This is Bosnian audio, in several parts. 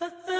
Ha ha!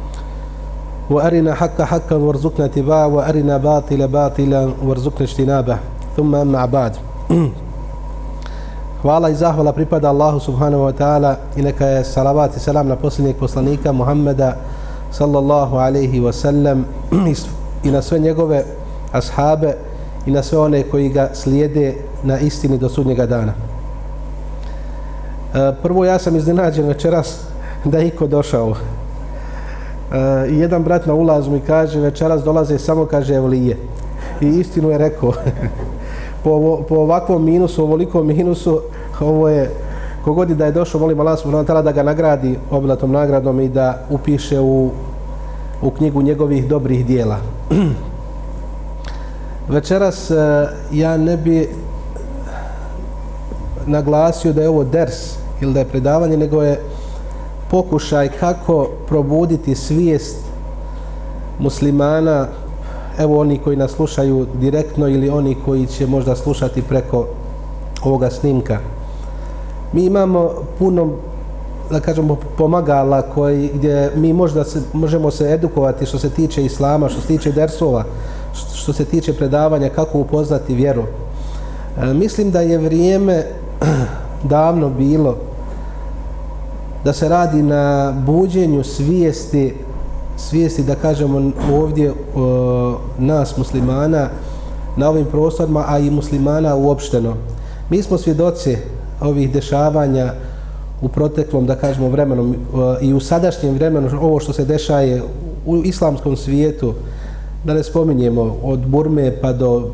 وأرنا حق حقا وارزقنا اتباعه وأرنا باطل باطلا وارزقنا اجتنابه ثم أما بعد Hvala i zahvala pripada Allahu subhanahu wa ta'ala i neka je salavat i salam na posljednjeg poslanika Muhammeda sallallahu alaihi wa sallam i na sve njegove ashabe i na sve one koji ga slijede na istini do sudnjega dana. E, prvo ja sam iznenađen večeras da je iko došao i jedan brat na ulazu mi kaže večeras dolaze samo kaže evlije i istinu je rekao. Po, ovo, po ovakvom minusu ovolikom minusu ovo je kogod je da je došao molim Allah subhanahu ta'ala da ga nagradi obilatom nagradom i da upiše u, u knjigu njegovih dobrih dijela. Večeras e, ja ne bi naglasio da je ovo ders ili da je predavanje nego je pokušaj kako probuditi svijest muslimana, evo oni koji nas slušaju direktno ili oni koji će možda slušati preko ovoga snimka. Mi imamo puno da kažemo pomagala koji gdje mi možda se, možemo se edukovati što se tiče islama, što se tiče dersova, što se tiče predavanja kako upoznati vjeru. E, mislim da je vrijeme davno bilo da se radi na buđenju svijesti svijesti da kažemo ovdje e, nas muslimana na ovim prostorima, a i muslimana uopšteno. Mi smo svjedoci ovih dešavanja u proteklom, da kažemo, vremenu e, i u sadašnjem vremenu, ovo što se dešaje u islamskom svijetu, da ne spominjemo, od Burme pa do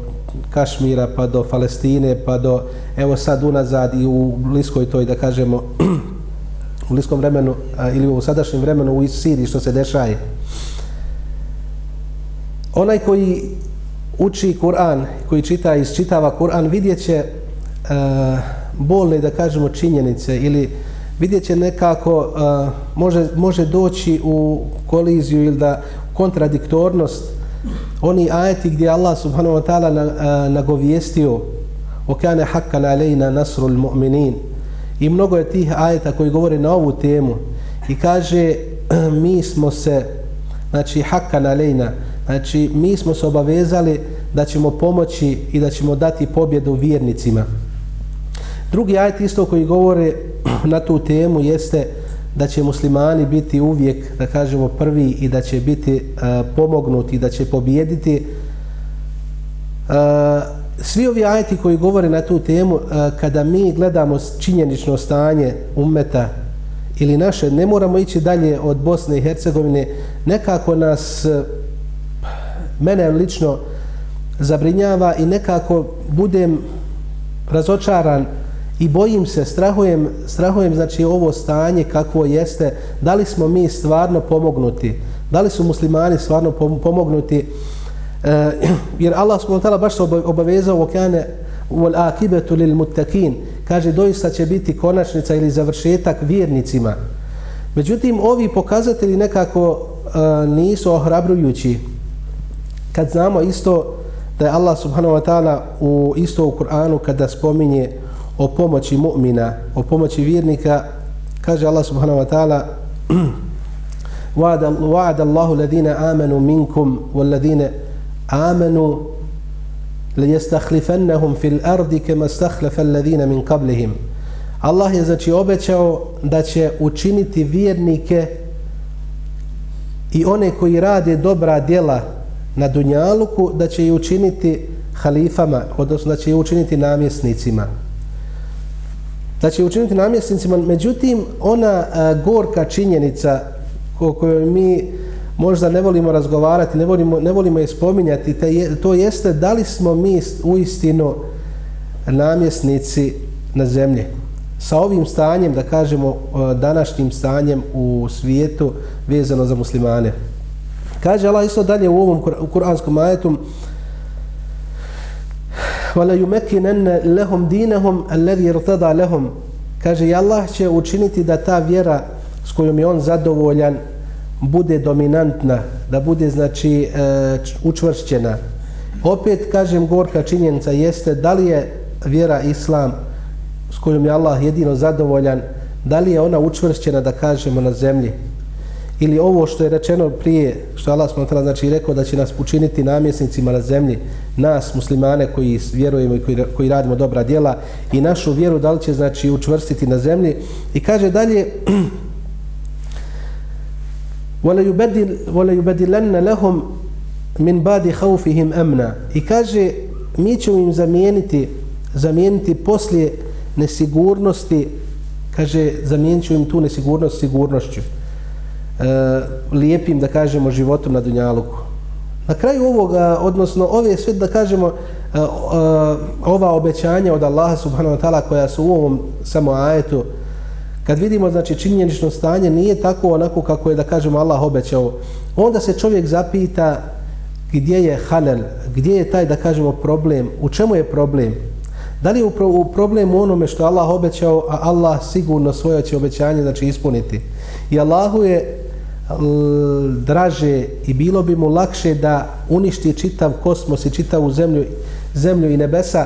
Kašmira, pa do Palestine, pa do, evo sad unazad i u bliskoj toj, da kažemo, u bliskom vremenu a, ili u sadašnjem vremenu u Siriji što se dešaje. Onaj koji uči Kur'an, koji čita i čitava Kur'an, vidjet će a, bolne, da kažemo, činjenice ili vidjet će nekako, a, može, može doći u koliziju ili da kontradiktornost oni ajeti gdje Allah subhanahu wa ta'ala nagovijestio وَكَانَ حَقًّا عَلَيْنَا نَصْرُ الْمُؤْمِنِينَ I mnogo je tih ajeta koji govore na ovu temu i kaže mi smo se znači hakka na lejna znači mi smo se obavezali da ćemo pomoći i da ćemo dati pobjedu vjernicima. Drugi ajet isto koji govore na tu temu jeste da će muslimani biti uvijek, da kažemo, prvi i da će biti eh, uh, pomognuti, da će pobjediti. Uh, eh, svi ovi ajeti koji govore na tu temu, e, kada mi gledamo činjenično stanje umeta ili naše, ne moramo ići dalje od Bosne i Hercegovine, nekako nas, e, mene lično, zabrinjava i nekako budem razočaran i bojim se, strahujem, strahujem znači ovo stanje kakvo jeste, da li smo mi stvarno pomognuti, da li su muslimani stvarno pomognuti, jer Allah subhanahu wa baš se obavezao okane wal akibatu lil muttaqin kaže doista će biti konačnica ili završetak vjernicima međutim ovi pokazatelji nekako e, nisu ohrabrujući kad znamo isto da je Allah subhanahu wa ta'ala u isto u Kur'anu kada spominje o pomoći mu'mina, o pomoći vjernika, kaže Allah subhanahu wa ta'ala وعد الله الذين آمنوا منكم والذين آمنوا ليستخلفنهم في الأرض كما استخلف الذين من قبلهم Allah je znači obećao da će učiniti vjernike i one koji rade dobra djela na Dunjaluku, da će ih učiniti halifama, odnosno da će ih učiniti namjesnicima. Da će ih učiniti namjesnicima, međutim, ona a, gorka činjenica ko, kojoj mi možda ne volimo razgovarati, ne volimo, ne volimo je spominjati, te je, to jeste da li smo mi u istinu namjesnici na zemlji. Sa ovim stanjem, da kažemo, današnjim stanjem u svijetu vezano za muslimane. Kaže Allah isto dalje u ovom kuranskom ajetu وَلَا يُمَكِنَنَّ لَهُمْ دِينَهُمْ الَّذِي رْتَدَى لَهُمْ Kaže, i Allah će učiniti da ta vjera s kojom je on zadovoljan bude dominantna, da bude znači e, učvršćena. Opet kažem gorka činjenica jeste da li je vjera islam s kojom je Allah jedino zadovoljan, da li je ona učvršćena da kažemo na zemlji ili ovo što je rečeno prije, što Allah smatra, znači rekao da će nas učiniti namjesnicima na zemlji, nas muslimane koji vjerujemo i koji, koji radimo dobra djela i našu vjeru da li će znači učvrstiti na zemlji i kaže dalje وَلَا يُبَدِلَنَّ لَهُمْ مِنْ بَادِ خَوْفِهِمْ أَمْنَا I kaže, mi ćemo im zamijeniti, zamijeniti poslije nesigurnosti, kaže, zamijenit ćemo im tu nesigurnost sigurnošću. E, lijepim, da kažemo, životom na Dunjaluku. Na kraju ovoga, odnosno ove sve, da kažemo, e, e, ova obećanja od Allaha subhanahu wa ta'ala koja su u ovom samo ajetu, Kad vidimo znači činjenično stanje nije tako onako kako je da kažemo Allah obećao, onda se čovjek zapita gdje je halal, gdje je taj da kažemo problem, u čemu je problem? Da li je upravo u problemu onome što Allah obećao, a Allah sigurno svoje će obećanje znači ispuniti. I Allahu je draže i bilo bi mu lakše da uništi čitav kosmos i čitavu zemlju, zemlju i nebesa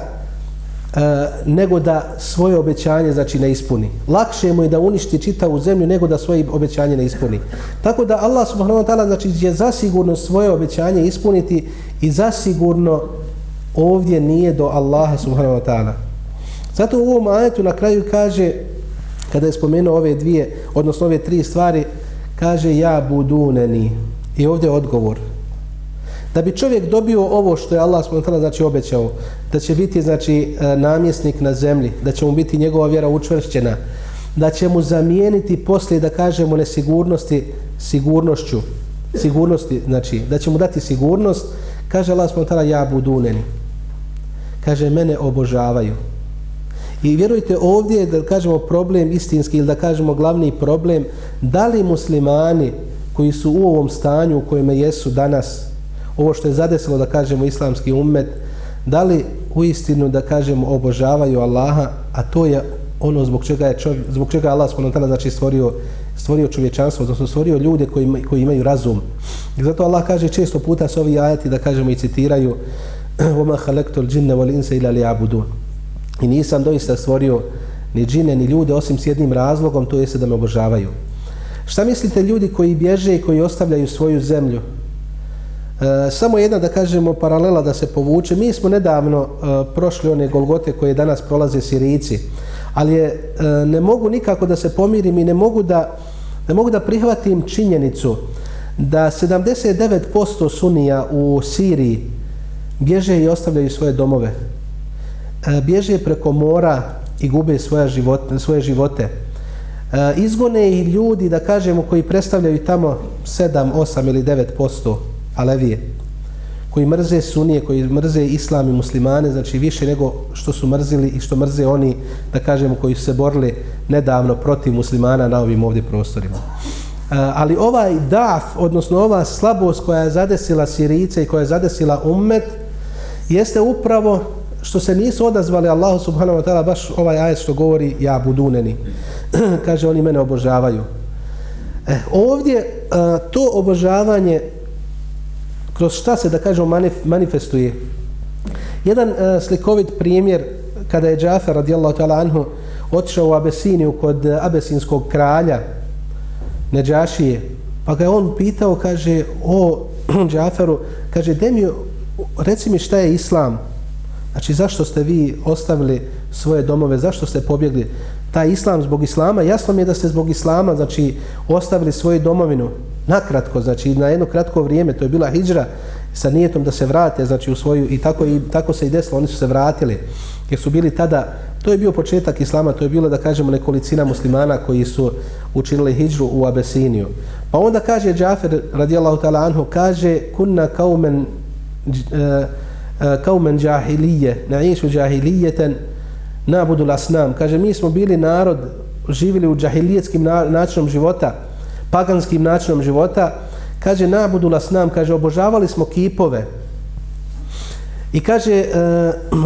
E, nego da svoje obećanje znači ne ispuni. Lakše mu je da uništi čitavu zemlju nego da svoje obećanje ne ispuni. Tako da Allah subhanahu wa ta'ala znači će zasigurno svoje obećanje ispuniti i zasigurno ovdje nije do Allaha subhanahu wa ta'ala. Zato u ovom ajetu na kraju kaže kada je spomenuo ove dvije, odnosno ove tri stvari, kaže ja buduneni. I ovdje je odgovor. Da bi čovjek dobio ovo što je Allah spontano znači obećao, da će biti znači e, namjesnik na zemlji, da će mu biti njegova vjera učvršćena, da će mu zamijeniti poslije da kažemo nesigurnosti sigurnošću, sigurnosti, znači da će mu dati sigurnost, kaže Allah spontano ja buduneni. Kaže mene obožavaju. I vjerujte ovdje da kažemo problem istinski ili da kažemo glavni problem, da li muslimani koji su u ovom stanju u kojem jesu danas, ovo što je zadesilo da kažemo islamski ummet, da li u istinu da kažemo obožavaju Allaha, a to je ono zbog čega je čovjek, zbog čega Allah spontano znači stvorio stvorio čovječanstvo, odnosno stvorio ljude koji, ima, koji imaju razum. I zato Allah kaže često puta s ovi ajati da kažemo i citiraju وَمَا خَلَقْتُ الْجِنَّ وَالْإِنْسَ إِلَا لِيَعْبُدُونَ I nisam doista stvorio ni džine ni ljude osim s jednim razlogom, to jeste da me obožavaju. Šta mislite ljudi koji bježe i koji ostavljaju svoju zemlju, E, samo jedna da kažemo paralela da se povuče. Mi smo nedavno e, prošli one Golgote koje danas prolaze Sirici, ali je, e, ne mogu nikako da se pomirim i ne mogu da, ne mogu da prihvatim činjenicu da 79% sunija u Siriji bježe i ostavljaju svoje domove. E, bježe preko mora i gube svoje živote. Svoje živote. E, izgone i ljudi, da kažemo, koji predstavljaju tamo 7, 8 ili 9% Alevije, koji mrze sunije, koji mrze islam i muslimane, znači više nego što su mrzili i što mrze oni, da kažemo, koji su se borili nedavno protiv muslimana na ovim ovdje prostorima. E, ali ovaj daf, odnosno ova slabost koja je zadesila Sirice i koja je zadesila ummet, jeste upravo što se nisu odazvali Allahu subhanahu wa ta'ala baš ovaj ajet što govori ja buduneni. Kaže, oni mene obožavaju. E, ovdje e, to obožavanje kroz šta se, da kažemo, manifestuje. Jedan uh, slikovit primjer, kada je Džafer, radijallahu ta'ala anhu, otišao u Abesiniju kod e, abesinskog kralja, Neđašije, pa ga je on pitao, kaže, o Džaferu, kaže, de mi, reci mi šta je Islam, znači zašto ste vi ostavili svoje domove, zašto ste pobjegli, taj islam zbog islama, jasno mi je da ste zbog islama, znači, ostavili svoju domovinu, nakratko, znači, na jedno kratko vrijeme, to je bila hijđra, sa nijetom da se vrate, znači, u svoju, i tako, i tako se i desilo, oni su se vratili, jer su bili tada, to je bio početak islama, to je bilo, da kažemo, nekolicina muslimana koji su učinili hijđru u Abesiniju. Pa onda kaže Džafer, radijallahu ta'ala anhu, kaže, kunna kaumen, uh, kaumen džahilije, na'išu džahilijeten, nabudu lasnam. Kaže, mi smo bili narod, živjeli u džahilijetskim načinom života, paganskim načinom života. Kaže, nabudu lasnam, kaže, obožavali smo kipove. I kaže, e,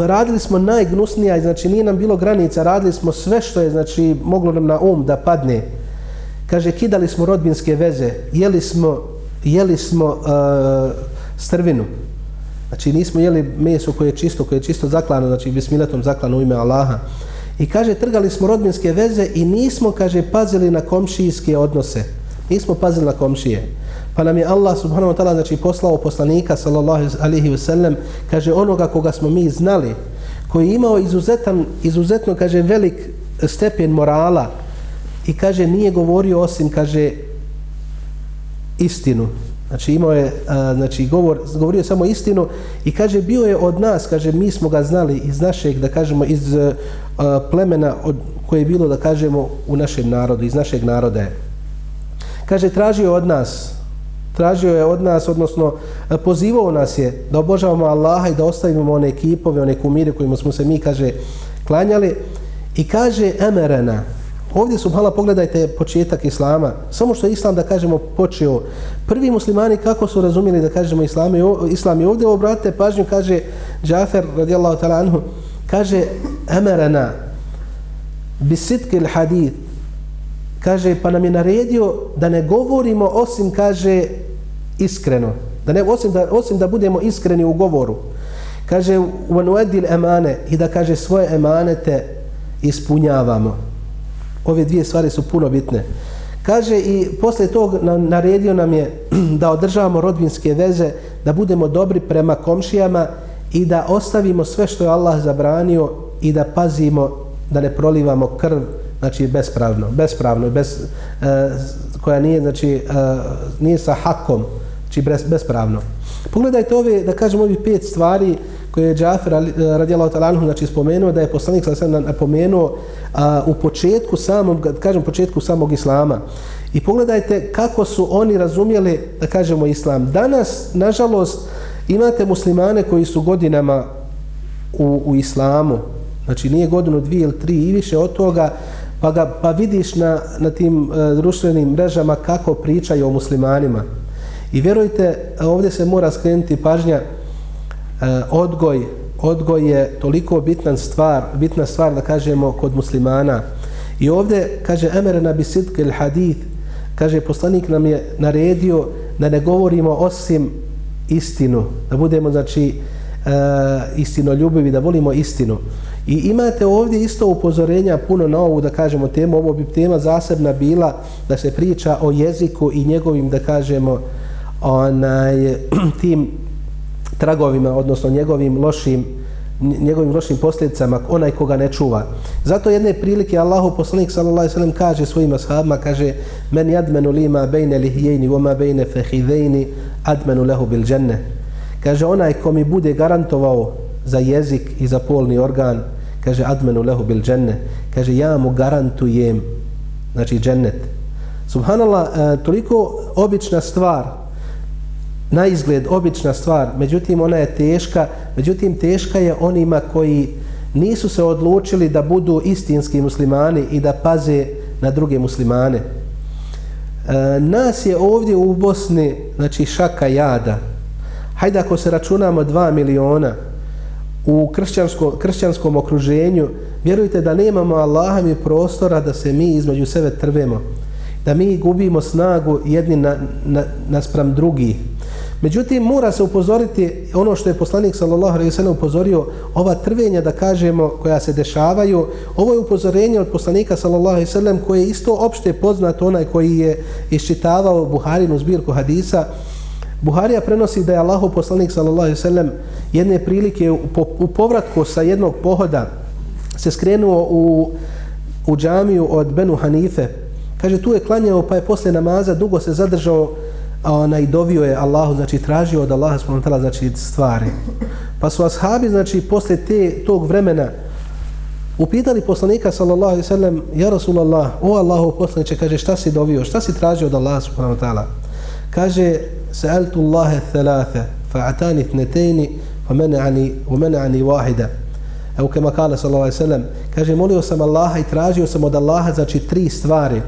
radili smo najgnusnija, znači nije nam bilo granica, radili smo sve što je, znači, moglo nam na um da padne. Kaže, kidali smo rodbinske veze, jeli smo, jeli smo e, strvinu. Znači nismo jeli meso koje je čisto, koje je čisto zaklano, znači bismiletom zaklano u ime Allaha. I kaže, trgali smo rodbinske veze i nismo, kaže, pazili na komšijske odnose. Nismo pazili na komšije. Pa nam je Allah subhanahu wa ta'ala znači, poslao poslanika sallallahu alihi wasallam, kaže, onoga koga smo mi znali, koji je imao izuzetan, izuzetno, kaže, velik stepen morala i kaže, nije govorio osim, kaže, istinu. Znači imao je, a, znači govor, govorio samo istinu i kaže bio je od nas, kaže mi smo ga znali iz našeg, da kažemo, iz a, plemena od, koje je bilo, da kažemo, u našem narodu, iz našeg naroda je. Kaže, tražio od nas, tražio je od nas, odnosno pozivao nas je da obožavamo Allaha i da ostavimo one ekipove, one kumire kojima smo se mi, kaže, klanjali i kaže, emerena, Ovdje su hala pogledajte početak islama. Samo što je islam da kažemo počeo. Prvi muslimani kako su razumjeli da kažemo islam i islam i ovdje obratite pažnju kaže Džafer radijallahu ta'ala anhu kaže emerana bisitki hadith kaže pa nam je naredio da ne govorimo osim kaže iskreno da ne osim da osim da budemo iskreni u govoru kaže u anuedil emane i da kaže svoje emanete ispunjavamo ove dvije stvari su puno bitne. Kaže i posle tog naredio nam je da održavamo rodbinske veze, da budemo dobri prema komšijama i da ostavimo sve što je Allah zabranio i da pazimo da ne prolivamo krv, znači bespravno, bespravno, bez, e, koja nije, znači, e, nije sa hakom, znači bez, bespravno. Pogledajte ove, da kažem, ovi pet stvari koje je Džafir eh, radijalahu ta'ala znači spomenuo da je poslanik sa sve napomenuo a, u početku samog, kažem početku samog islama. I pogledajte kako su oni razumjeli, da kažemo, islam. Danas, nažalost, imate muslimane koji su godinama u, u islamu, znači nije godinu, dvije ili tri i više od toga, pa, ga, pa vidiš na, na tim e, društvenim mrežama kako pričaju o muslimanima. I vjerujte, ovdje se mora skrenuti pažnja E, odgoj odgoj je toliko bitna stvar bitna stvar da kažemo kod muslimana. I ovdje kaže emerena bi sidk il hadith kaže poslanik nam je naredio da ne govorimo osim istinu da budemo znači uh, istinoljubivi da volimo istinu. I imate ovdje isto upozorenja puno na ovu da kažemo temu. Ovo bi tema zasebna bila da se priča o jeziku i njegovim da kažemo onaj tim tragovima, odnosno njegovim lošim njegovim lošim posljedicama onaj koga ne čuva. Zato jedne prilike Allahu poslanik sallallahu alejhi ve sellem kaže svojim ashabima kaže men yadmanu lima bayna lihiyni wa ma bayna fakhidhaini admanu lahu bil janna. Kaže onaj ko mi bude garantovao za jezik i za polni organ kaže admanu lahu bil janna. Kaže ja mu garantujem znači džennet. Subhanallah, e, toliko obična stvar na izgled obična stvar, međutim ona je teška, međutim teška je onima koji nisu se odlučili da budu istinski muslimani i da paze na druge muslimane. E, nas je ovdje u Bosni, znači šaka jada, hajde ako se računamo 2 miliona u kršćansko, kršćanskom okruženju, vjerujte da nemamo Allaha mi prostora da se mi između sebe trvemo, da mi gubimo snagu jedni na, na, naspram drugih. Međutim, mora se upozoriti ono što je poslanik sallallahu alejhi ve sellem upozorio, ova trvenja da kažemo koja se dešavaju, ovo je upozorenje od poslanika sallallahu alejhi ve sellem koje je isto opšte poznato onaj koji je iščitavao Buharinu zbirku hadisa. Buharija prenosi da je Allahu poslanik sallallahu alejhi ve sellem jedne prilike u, po, u povratku sa jednog pohoda se skrenuo u u džamiju od Benu Hanife. Kaže, tu je klanjao, pa je posle namaza dugo se zadržao ona, i dovio je Allahu, znači tražio od Allaha spontala, znači stvari. Pa su ashabi, znači, posle te, tog vremena upitali poslanika, sallallahu alaihi sallam, ja Rasulallah, o Allahu poslaniče, kaže, šta si dovio, šta si tražio od Allaha spontala? Kaže, sa'altu Allahe thalatha, fa'atani tnetejni, fa mena'ani, wa mana'ani wahida. Evo kema kala sallallahu alaihi sallam, kaže, molio sam Allaha i tražio sam od Allaha, znači, tri stvari.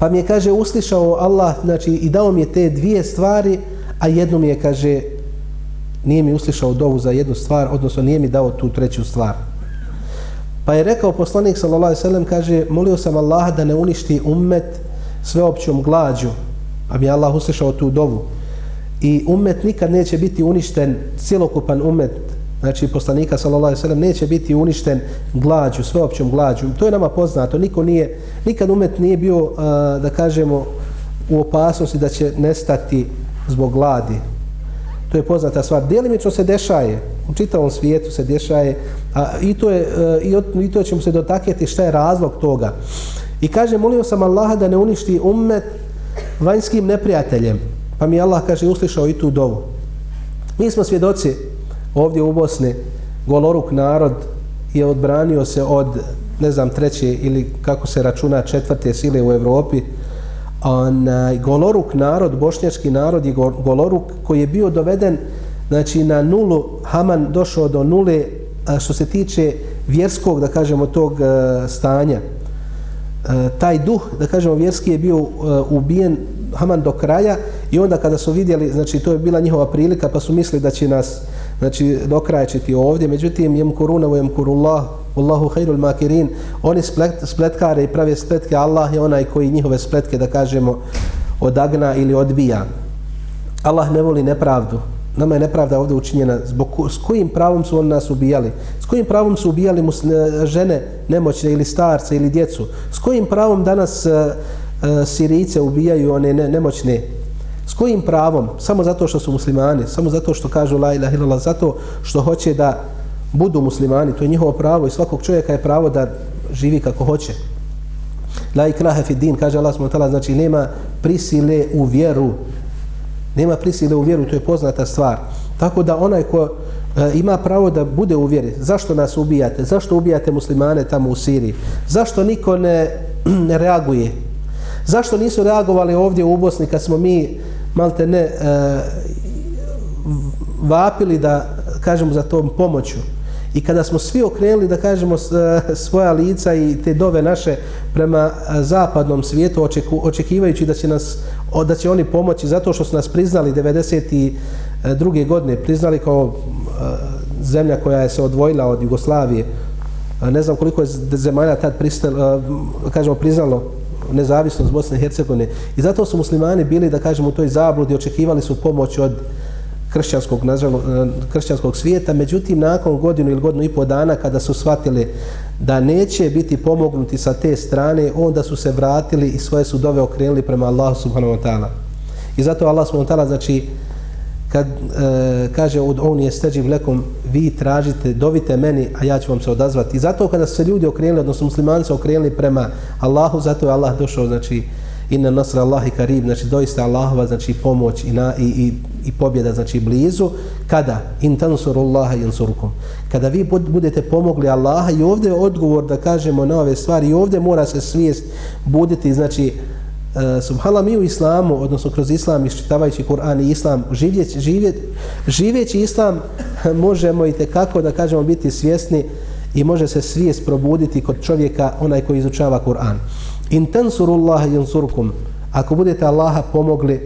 Pa mi je, kaže, uslišao Allah, znači, i dao mi je te dvije stvari, a jednu mi je, kaže, nije mi uslišao dovu za jednu stvar, odnosno nije mi dao tu treću stvar. Pa je rekao poslanik, sallallahu alaihi sallam, kaže, molio sam Allaha da ne uništi ummet sveopćom glađu, pa mi je Allah uslišao tu dovu. I ummet nikad neće biti uništen, cjelokupan ummet, znači poslanika sallallahu alejhi ve sellem neće biti uništen glađu, sveopćom glađu. To je nama poznato. Niko nije nikad umet nije bio da kažemo u opasnosti da će nestati zbog gladi. To je poznata stvar. Djelimično se dešaje, u čitavom svijetu se dešaje, a i to, je, e, i, od, i to ćemo se dotakjeti šta je razlog toga. I kaže, molio sam Allaha da ne uništi ummet vanjskim neprijateljem. Pa mi Allah kaže, uslišao i tu dovu. Mi smo svjedoci ovdje u Bosni goloruk narod je odbranio se od ne znam treće ili kako se računa četvrte sile u Evropi onaj goloruk narod bošnjački narod je goloruk koji je bio doveden znači na nulu Haman došao do nule što se tiče vjerskog da kažemo tog e, stanja. E, taj duh da kažemo vjerski je bio e, ubijen Haman do kraja i onda kada su vidjeli znači to je bila njihova prilika pa su mislili da će nas znači dokrajčiti ovdje, međutim jem kuruna u jem kurullah, Allahu khairul makirin, oni splet, spletkare i prave spletke, Allah je onaj koji njihove spletke, da kažemo, odagna ili odbija. Allah ne voli nepravdu. Nama je nepravda ovdje učinjena. Zbog, s kojim pravom su oni nas ubijali? S kojim pravom su ubijali musne, žene nemoćne ili starce ili djecu? S kojim pravom danas uh, uh, Sirice ubijaju one ne, nemoćne S kojim pravom? Samo zato što su muslimani, samo zato što kažu la ilaha illallah, zato što hoće da budu muslimani, to je njihovo pravo i svakog čovjeka je pravo da živi kako hoće. La ikraha fi din, kaže Allah s.w.t. znači nema prisile u vjeru. Nema prisile u vjeru, to je poznata stvar. Tako da onaj ko e, ima pravo da bude u vjeri, zašto nas ubijate? Zašto ubijate muslimane tamo u Siriji? Zašto niko ne, ne reaguje? Zašto nisu reagovali ovdje u Bosni kad smo mi malte ne e, vapili da kažemo za tom pomoću i kada smo svi okrenuli da kažemo e, svoja lica i te dove naše prema e, zapadnom svijetu očeku, očekivajući da će nas da će oni pomoći zato što su nas priznali 92. godine priznali kao e, zemlja koja je se odvojila od Jugoslavije ne znam koliko je zemalja tad pristel, kažemo priznalo nezavisnost Bosne i Hercegovine. I zato su muslimani bili, da kažem, u toj zabludi, očekivali su pomoć od kršćanskog, nažalo, eh, kršćanskog svijeta. Međutim, nakon godinu ili godinu i po dana, kada su shvatili da neće biti pomognuti sa te strane, onda su se vratili i svoje su dove okrenuli prema Allahu subhanahu wa ta'ala. I zato Allah subhanahu wa ta'ala, znači, kad e, kaže od on je steđiv lekom vi tražite, dovite meni a ja ću vam se odazvati. I zato kada su se ljudi okrenuli, odnosno muslimani se okrenuli prema Allahu, zato je Allah došao znači inna nasra Allahi karib znači doista Allahova znači pomoć i, na, i, i, i pobjeda znači blizu. Kada? In tansuru Allaha yansurukum. Kada vi budete pomogli Allaha i ovdje je odgovor da kažemo na ove stvari i ovdje mora se svijest buditi znači Eh, uh, subhala mi u islamu, odnosno kroz islam iščitavajući Kur'an i islam, živjeći, živjet, živjeći islam možemo i kako da kažemo biti svjesni i može se svijest probuditi kod čovjeka onaj koji izučava Kur'an. In tansurullaha yansurkum. Ako budete Allaha pomogli,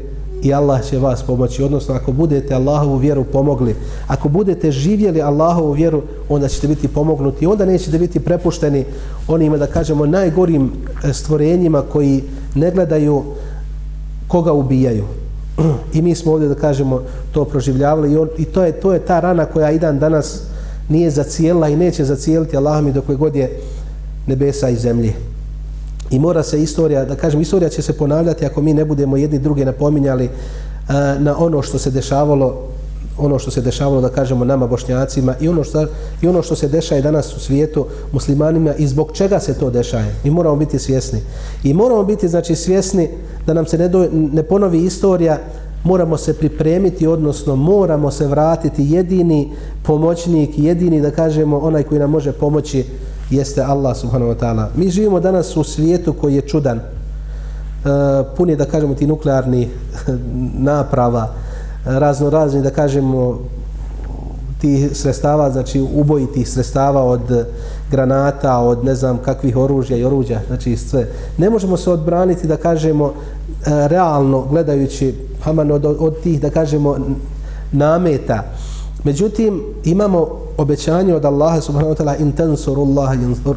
i Allah će vas pomoći. Odnosno, ako budete Allahovu vjeru pomogli, ako budete živjeli Allahovu vjeru, onda ćete biti pomognuti. Onda nećete biti prepušteni onima, da kažemo, najgorim eh, stvorenjima koji ne gledaju koga ubijaju. I mi smo ovdje, da kažemo, to proživljavali i, on, i to, je, to je ta rana koja i dan danas nije zacijela i neće zacijeliti Allah mi dok god je nebesa i zemlje. I mora se istorija, da kažem, istorija će se ponavljati ako mi ne budemo jedni druge napominjali uh, na ono što se dešavalo ono što se dešavalo da kažemo nama bošnjacima i ono što i ono što se dešaje danas u svijetu muslimanima i zbog čega se to dešaje mi moramo biti svjesni. I moramo biti znači svjesni da nam se ne, do, ne ponovi istorija moramo se pripremiti odnosno moramo se vratiti. Jedini pomoćnik jedini da kažemo onaj koji nam može pomoći jeste Allah subhanahu wa ta'ala. Mi živimo danas u svijetu koji je čudan. E, uh, pun je da kažemo ti nuklearni naprava razno razni da kažemo tih sredstava znači ubojitih sredstava od granata od ne znam kakvih oružja i oruđa znači sve. Ne možemo se odbraniti da kažemo e, realno gledajući haman od, od tih da kažemo nameta. Međutim imamo obećanje od Allaha subhanahu wa ta'ala in tansurullaha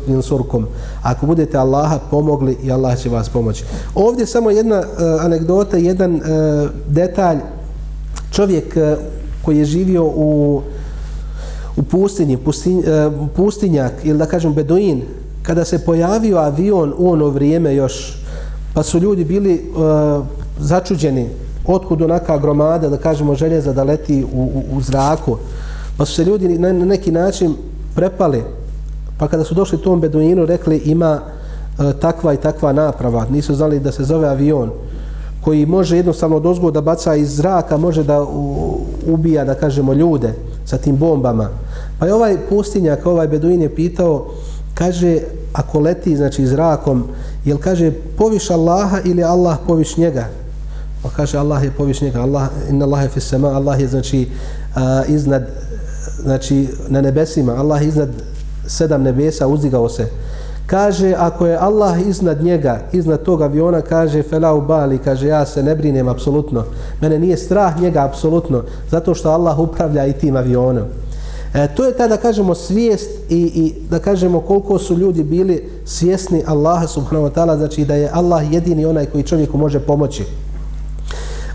yansurkum. Ako budete Allaha pomogli i Allah će vas pomoći. Ovdje samo jedna uh, anegdota jedan uh, detalj čovjek eh, koji je živio u u pustinji, pustinj, eh, pustinjak ili da kažem beduin, kada se pojavio avion u ono vrijeme još, pa su ljudi bili uh, začuđeni, otkud onaka gromada, da kažemo željeza da leti u, u, u zraku, pa su se ljudi na, na neki način prepali, pa kada su došli tom beduinu, rekli ima e, takva i takva naprava, nisu znali da se zove avion, koji može jednostavno dozgo da baca iz zraka, može da ubija, da kažemo, ljude sa tim bombama. Pa je ovaj pustinjak, ovaj beduin je pitao, kaže, ako leti, znači, zrakom, jel kaže, poviš Allaha ili Allah poviš njega? Pa kaže, Allah je poviš njega, Allah, inna Allah je fissema, Allah je, znači, a, iznad, znači, na nebesima, Allah je iznad sedam nebesa, uzdigao se kaže ako je Allah iznad njega, iznad tog aviona, kaže felau bali, kaže ja se ne brinem apsolutno. Mene nije strah njega apsolutno, zato što Allah upravlja i tim avionom. E, to je ta da kažemo svijest i, i da kažemo koliko su ljudi bili svjesni Allaha subhanahu wa ta'ala, znači da je Allah jedini onaj koji čovjeku može pomoći.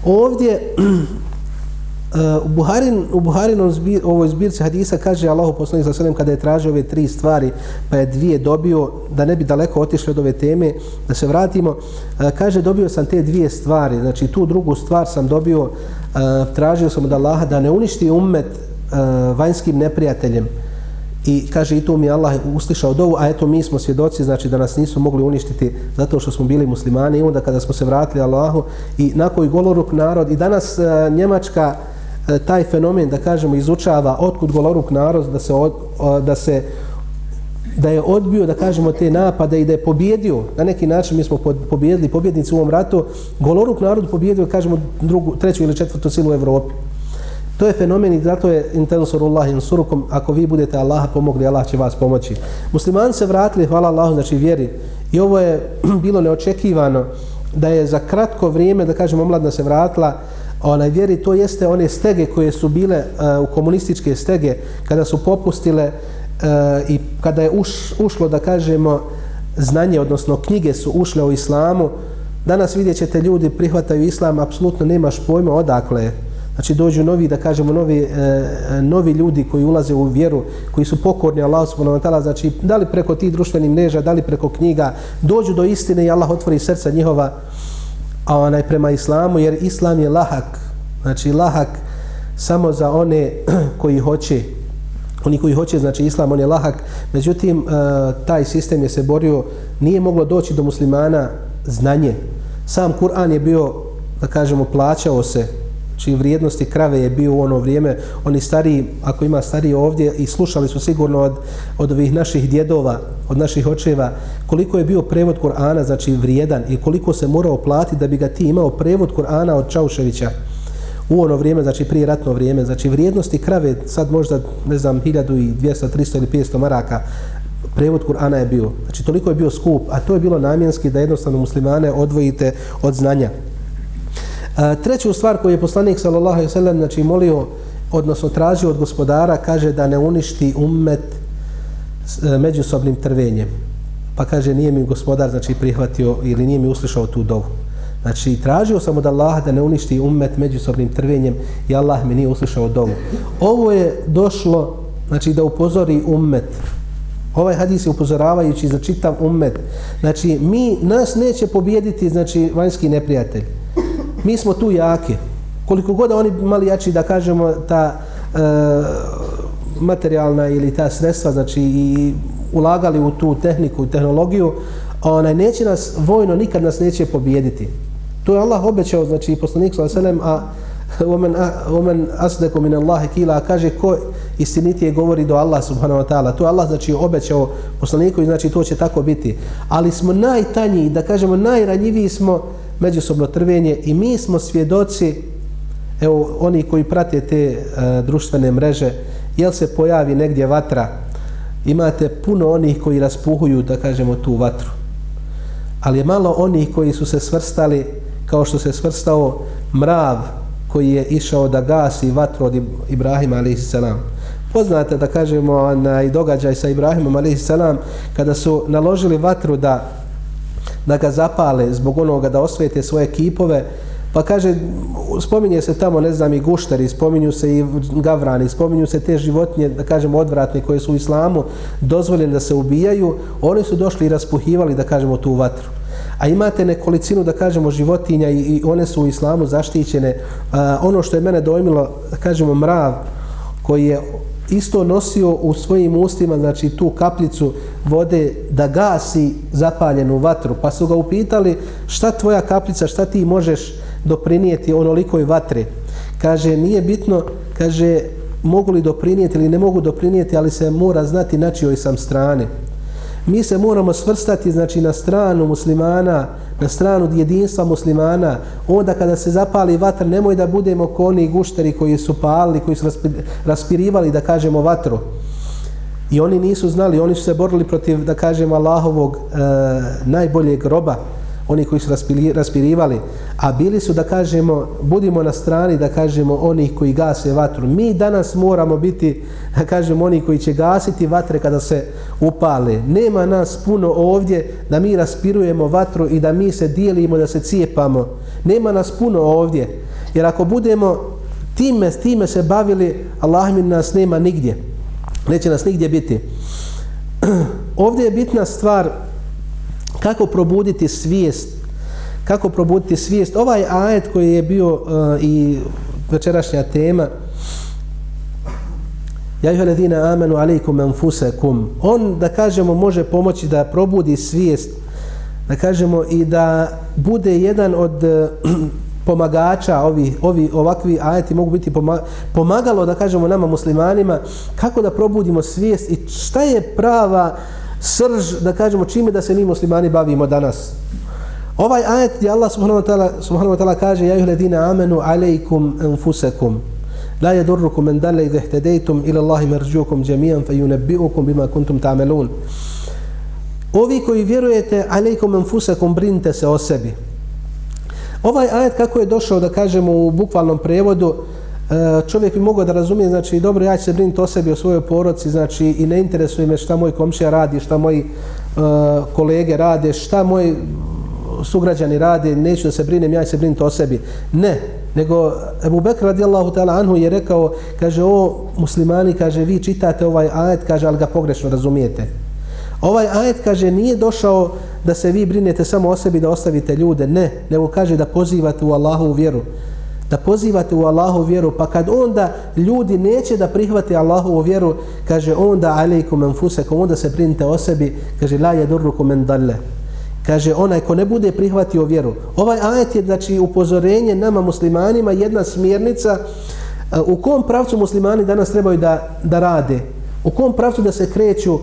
Ovdje Eh, u Buharin u Buharinom zbir, ovoj zbirci hadisa kaže Allahu poslanik sallallahu alejhi kada je tražio ove tri stvari pa je dvije dobio da ne bi daleko otišli od ove teme da se vratimo. Eh, kaže dobio sam te dvije stvari znači tu drugu stvar sam dobio eh, tražio sam od Allaha da ne uništi ummet vanjskim neprijateljem. I kaže i to mi Allah uslišao dovu a eto mi smo svjedoci znači da nas nisu mogli uništiti zato što smo bili muslimani. I onda kada smo se vratili Allahu i nakon goloruk narod i danas Njemačka E, taj fenomen da kažemo izučava otkud goloruk narod da se od, da se da je odbio da kažemo te napade i da je pobjedio. Na neki način mi smo pobjedili pobjednici u ovom ratu. Goloruk narod pobjedio kažemo drugu treću ili četvrtu silu u Evropi. To je fenomen i zato je intensorullah insurukom ako vi budete Allaha pomogli Allah će vas pomoći. Muslimani se vratili hvala Allahu znači vjeri. I ovo je bilo neočekivano da je za kratko vrijeme da kažemo omladna se vratila onaj vjeri, to jeste one stege koje su bile uh, u komunističke stege, kada su popustile uh, i kada je uš, ušlo, da kažemo, znanje, odnosno knjige su ušle u islamu, danas vidjet ćete ljudi prihvataju islam, apsolutno nemaš pojma odakle Znači dođu novi, da kažemo, novi, e, novi ljudi koji ulaze u vjeru, koji su pokorni Allah subhanahu wa ta'ala, znači da li preko tih društvenih mreža, da li preko knjiga, dođu do istine i Allah otvori srca njihova, a onaj prema islamu, jer islam je lahak, znači lahak samo za one koji hoće, oni koji hoće, znači islam, on je lahak, međutim, e, taj sistem je se borio, nije moglo doći do muslimana znanje. Sam Kur'an je bio, da kažemo, plaćao se čiji vrijednosti krave je bio u ono vrijeme, oni stariji, ako ima stariji ovdje, i slušali su sigurno od, od ovih naših djedova, od naših očeva, koliko je bio prevod Kur'ana, znači vrijedan, i koliko se morao platiti da bi ga ti imao prevod Kur'ana od Čauševića u ono vrijeme, znači prije ratno vrijeme, znači vrijednosti krave, sad možda, ne znam, 1200, 300 ili 500 maraka, prevod Kur'ana je bio. Znači, toliko je bio skup, a to je bilo namjenski da jednostavno muslimane odvojite od znanja. Treću stvar koju je poslanik sallallahu alejhi ve sellem znači molio odnosno tražio od gospodara kaže da ne uništi ummet e, međusobnim trvenjem. Pa kaže nije mi gospodar znači prihvatio ili nije mi uslišao tu dovu. Znači tražio sam od Allaha da ne uništi ummet međusobnim trvenjem i Allah mi nije uslišao dovu. Ovo je došlo znači da upozori ummet. Ovaj hadis je upozoravajući za čitav ummet. Znači mi nas neće pobijediti znači vanjski neprijatelj mi smo tu jaki. koliko god oni mali jači da kažemo ta e, materijalna ili ta sredstva znači i ulagali u tu tehniku i tehnologiju onaj neće nas vojno nikad nas neće pobijediti. To je Allah obećao znači i poslanik sallallahu alejhi ve sellem a omen omen asdaku min Allahi kila kaže ko istinitije govori do Allah subhanahu wa ta'ala. To je Allah znači obećao poslaniku i znači to će tako biti. Ali smo najtanji da kažemo najranjiviji smo međusobno trvenje i mi smo svjedoci evo oni koji prate te e, društvene mreže jel se pojavi negdje vatra imate puno onih koji raspuhuju da kažemo tu vatru ali je malo onih koji su se svrstali kao što se svrstao mrav koji je išao da gasi vatru od Ibrahima a.s. Poznate da kažemo na i događaj sa Ibrahimom a.s. kada su naložili vatru da da ga zapale zbog onoga da osvete svoje kipove. Pa kaže spominje se tamo ne znam i guštari spominju se i gavrani spominju se te životinje da kažemo odvratne koje su u islamu dozvoljene da se ubijaju. Oni su došli i raspuhivali da kažemo tu vatru. A imate nekolicinu da kažemo životinja i, i one su u islamu zaštićene. A, ono što je mene dojmilo da kažemo mrav koji je isto nosio u svojim ustima znači tu kapljicu vode da gasi zapaljenu vatru. Pa su ga upitali šta tvoja kapljica šta ti možeš doprinijeti onolikoj vatre kaže nije bitno. Kaže mogu li doprinijeti ili ne mogu doprinijeti ali se mora znati na čijoj sam strane mi se moramo svrstati znači na stranu muslimana na stranu jedinstva muslimana. Onda kada se zapali vatr nemoj da budemo koni gušteri koji su palili koji su raspirivali da kažemo vatru. I oni nisu znali oni su se borili protiv da kažemo Allahovog e, najboljeg roba oni koji su raspirivali, a bili su da kažemo, budimo na strani da kažemo onih koji gase vatru. Mi danas moramo biti, da kažemo, oni koji će gasiti vatre kada se upale. Nema nas puno ovdje da mi raspirujemo vatru i da mi se dijelimo, da se cijepamo. Nema nas puno ovdje. Jer ako budemo time, time se bavili, Allah mi nas nema nigdje. Neće nas nigdje biti. Ovdje je bitna stvar kako probuditi svijest kako probuditi svijest ovaj ajet koji je bio uh, i večerašnja tema Ja ih ledina amenu alejkum anfusakum. On da kažemo može pomoći da probudi svijest da kažemo i da bude jedan od uh, pomagača ovi, ovi ovakvi ajeti mogu biti pomagalo da kažemo nama muslimanima kako da probudimo svijest i šta je prava srž, da kažemo čime da se mi muslimani bavimo danas. Ovaj ajet gdje Allah subhanahu wa ta'ala subhanahu wa ta'ala kaže ja ladina amanu alejkum anfusakum la yadurrukum man dalla idha ihtadaytum ila Allahi marjukum jami'an fayunabbi'ukum bima kuntum ta'malun. Ovi koji vjerujete alejkum anfusakum brinte se o sebi. Ovaj ajet kako je došao da kažemo u bukvalnom prevodu E, čovjek bi mogao da razumije, znači, dobro, ja ću se brinuti o sebi, o svojoj poroci, znači, i ne interesuje me šta moj komšija radi, šta moji uh, kolege rade, šta moji sugrađani rade, neću da se brinem, ja ću se brinuti o sebi. Ne, nego Ebu Bekr radijallahu ta'ala anhu je rekao, kaže, o muslimani, kaže, vi čitate ovaj ajet, kaže, ali ga pogrešno razumijete. Ovaj ajet, kaže, nije došao da se vi brinete samo o sebi, da ostavite ljude, ne, nego kaže da pozivate u Allahu u vjeru da pozivate u Allahu vjeru, pa kad onda ljudi neće da prihvate Allahu vjeru, kaže onda alejkum enfusekum, onda se brinite o sebi, kaže la yadurrukum men dalle. Kaže onaj ko ne bude prihvatio vjeru. Ovaj ajet je znači upozorenje nama muslimanima, jedna smjernica e, u kom pravcu muslimani danas trebaju da, da rade, u kom pravcu da se kreću,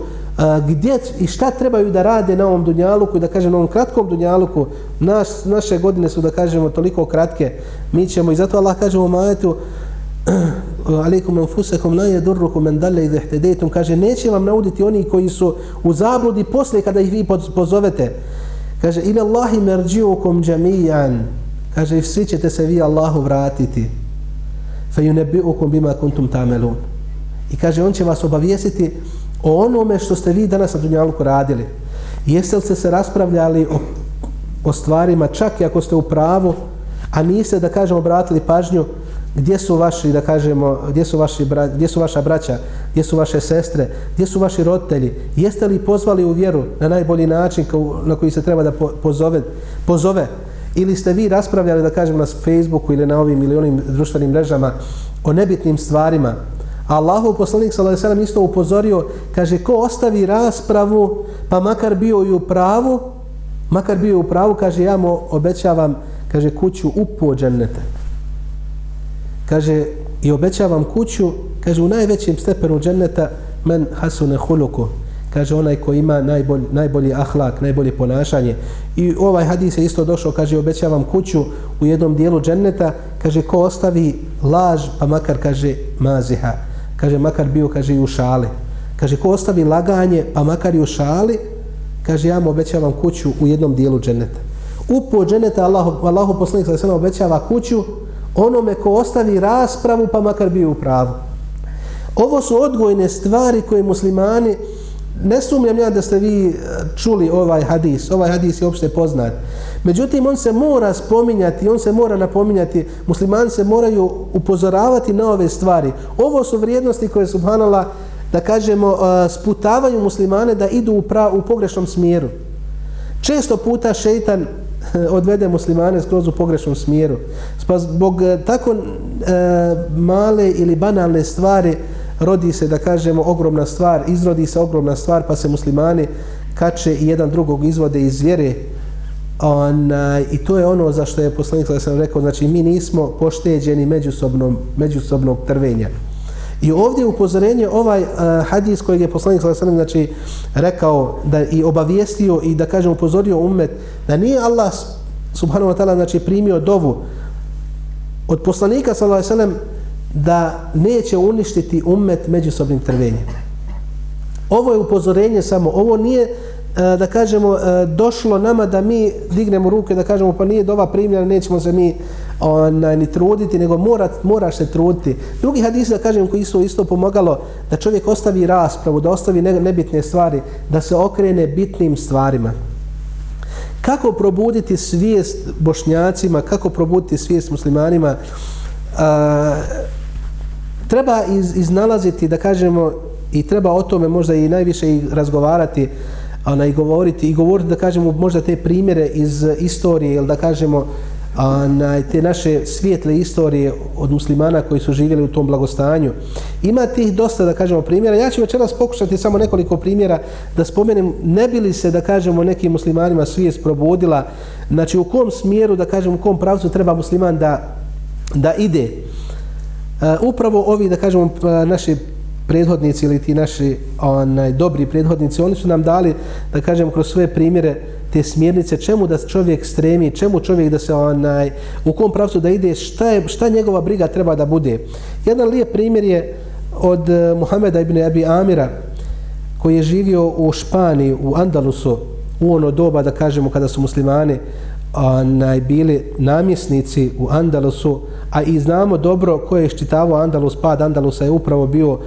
gdje i šta trebaju da rade na ovom dunjaluku da kažem na ovom kratkom dunjaluku? Naš, naše godine su da kažemo toliko kratke. Mi ćemo i zato Allah kaže u majetu alaikum anfusakum la yadurrukum man dalla idha ihtadaytum. Kaže neće vam nauditi oni koji su u zabludi posle kada ih vi pozovete. Kaže ila Allahi marji'ukum jami'an. Kaže i svi ćete se vi Allahu vratiti. Fa yunabbi'ukum bima kuntum ta'malun. I kaže on će vas obavijestiti o onome što ste vi danas na Dunjaluku radili. Jeste li ste se raspravljali o, o stvarima čak i ako ste u pravu, a niste da kažemo obratili pažnju gdje su vaši da kažemo gdje su vaši bra, gdje su vaša braća, gdje su vaše sestre, gdje su vaši roditelji? Jeste li pozvali u vjeru na najbolji način na koji se treba da pozove, pozove ili ste vi raspravljali, da kažem, na Facebooku ili na ovim ili onim društvenim mrežama o nebitnim stvarima, Allahov poslanik sallallahu alejhi ve isto upozorio, kaže ko ostavi raspravu, pa makar bio i u pravu, makar bio u pravu, kaže ja mu obećavam, kaže kuću u podžennete. Kaže i obećavam kuću, kaže u najvećem stepenu dženneta men hasune huluku, kaže onaj ko ima najbolji, najbolji ahlak, najbolje ponašanje. I ovaj hadis je isto došao, kaže obećavam kuću u jednom dijelu dženneta, kaže ko ostavi laž, pa makar kaže maziha, kaže makar bio kaže i u šali. Kaže ko ostavi laganje, pa makar i u šali, kaže ja mu obećavam kuću u jednom dijelu dženeta. Upo dženeta Allahu, Allahu poslanik sa sve obećava kuću onome ko ostavi raspravu, pa makar bio u pravu. Ovo su odgojne stvari koje muslimani ne sumnjam ja da ste vi e, čuli ovaj hadis, ovaj hadis je opšte poznat. Međutim, on se mora spominjati, on se mora napominjati, muslimani se moraju upozoravati na ove stvari. Ovo su vrijednosti koje, subhanala, da kažemo, e, sputavaju muslimane da idu u, pra, u pogrešnom smjeru. Često puta šeitan e, odvede muslimane skroz u pogrešnom smjeru. Pa zbog tako e, male ili banalne stvari, rodi se, da kažemo, ogromna stvar, izrodi se ogromna stvar, pa se muslimani kače i jedan drugog izvode iz vjere. Onaj, I to je ono za što je poslanik, da sam rekao, znači mi nismo pošteđeni međusobnom, međusobnog trvenja. I ovdje upozorenje ovaj uh, hadis koji je poslanik sallallahu alejhi znači rekao da i obavijestio i da kažem upozorio ummet da nije Allah subhanahu wa taala znači primio dovu od poslanika sallallahu alejhi da neće uništiti ummet međusobnim trvenjem. Ovo je upozorenje samo, ovo nije e, da kažemo e, došlo nama da mi dignemo ruke da kažemo pa nije dova primljena nećemo se mi onaj, ni truditi nego mora, moraš se truditi. Drugi hadis da kažem koji su isto pomagalo da čovjek ostavi raspravu da ostavi nebitne stvari da se okrene bitnim stvarima. Kako probuditi svijest bošnjacima kako probuditi svijest muslimanima? A, treba iz, iznalaziti, da kažemo, i treba o tome možda i najviše i razgovarati, ona, i govoriti, i govoriti, da kažemo, možda te primjere iz istorije, ili da kažemo, ona, te naše svijetle istorije od muslimana koji su živjeli u tom blagostanju. Ima tih dosta, da kažemo, primjera. Ja ću večeras pokušati samo nekoliko primjera da spomenem, ne bi li se, da kažemo, nekim muslimanima svijest probudila, znači u kom smjeru, da kažemo, u kom pravcu treba musliman da, da ide. E, upravo ovi, da kažemo, e, naši prethodnici ili ti naši onaj, dobri prethodnici, oni su nam dali, da kažem, kroz svoje primjere te smjernice, čemu da čovjek stremi, čemu čovjek da se onaj, u kom pravcu da ide, šta, je, šta njegova briga treba da bude. Jedan lijep primjer je od e, Muhameda ibn Abi Amira, koji je živio u Španiji, u Andalusu, u ono doba, da kažemo, kada su muslimani onaj, bili namjesnici u Andalusu, a i znamo dobro ko je iščitavao Andalus, pad Andalusa je upravo bio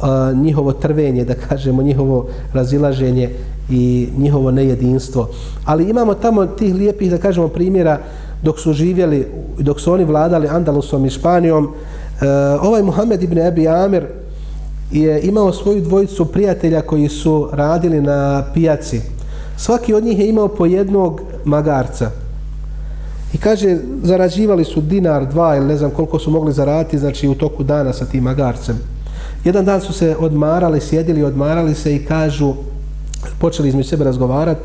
a, njihovo trvenje, da kažemo, njihovo razilaženje i njihovo nejedinstvo. Ali imamo tamo tih lijepih, da kažemo, primjera dok su živjeli, dok su oni vladali Andalusom i Španijom. E, ovaj Muhammed ibn Abi Amir je imao svoju dvojicu prijatelja koji su radili na pijaci. Svaki od njih je imao po jednog magarca. I kaže, zarađivali su dinar, dva ili ne znam koliko su mogli zaraditi, znači u toku dana sa tim magarcem. Jedan dan su se odmarali, sjedili, odmarali se i kažu, počeli između sebe razgovarati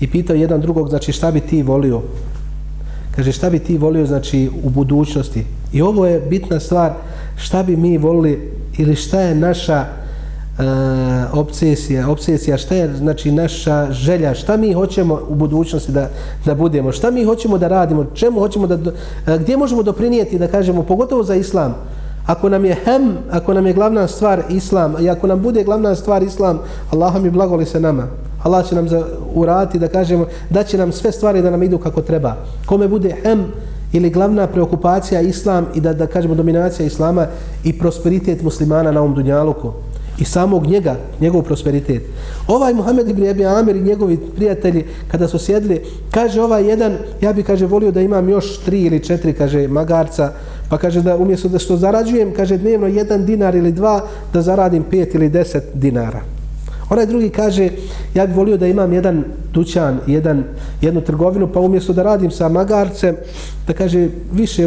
i pitao jedan drugog, znači šta bi ti volio? Kaže, šta bi ti volio, znači, u budućnosti? I ovo je bitna stvar, šta bi mi volili ili šta je naša uh, obsesija, obsesija, šta je znači naša želja, šta mi hoćemo u budućnosti da, da budemo, šta mi hoćemo da radimo, čemu hoćemo da, eh, gdje možemo doprinijeti da kažemo, pogotovo za islam, ako nam je hem, ako nam je glavna stvar islam, i ako nam bude glavna stvar islam, Allah mi blagoli se nama. Allah će nam za, urati da kažemo, da će nam sve stvari da nam idu kako treba. Kome bude hem ili glavna preokupacija islam i da, da kažemo dominacija islama i prosperitet muslimana na ovom dunjaluku i samog njega, njegov prosperitet. Ovaj Muhammed ibn Abi Amir i njegovi prijatelji, kada su sjedli, kaže ovaj jedan, ja bi kaže volio da imam još tri ili četiri, kaže magarca, pa kaže da umjesto da što zarađujem, kaže dnevno jedan dinar ili dva, da zaradim pet ili deset dinara. Onaj drugi kaže, ja bih volio da imam jedan dućan, jedan, jednu trgovinu, pa umjesto da radim sa magarcem, da kaže, više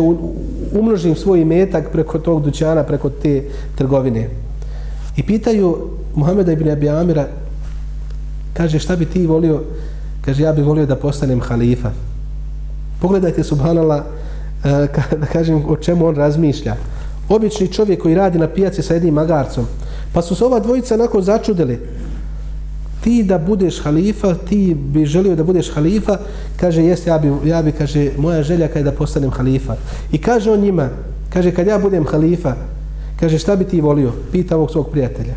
umnožim svoj metak preko tog dućana, preko te trgovine. I pitaju Muhameda ibn Abi Amira, kaže, šta bi ti volio? Kaže, ja bi volio da postanem halifa. Pogledajte, subhanala, eh, da kažem o čemu on razmišlja. Obični čovjek koji radi na pijaci sa jednim magarcom, pa su se ova dvojica nakon začudili, ti da budeš halifa, ti bi želio da budeš halifa, kaže, jeste, ja bi, ja bi, kaže, moja želja je da postanem halifa. I kaže on njima, kaže, kad ja budem halifa, kaže, šta bi ti volio? Pita ovog svog prijatelja.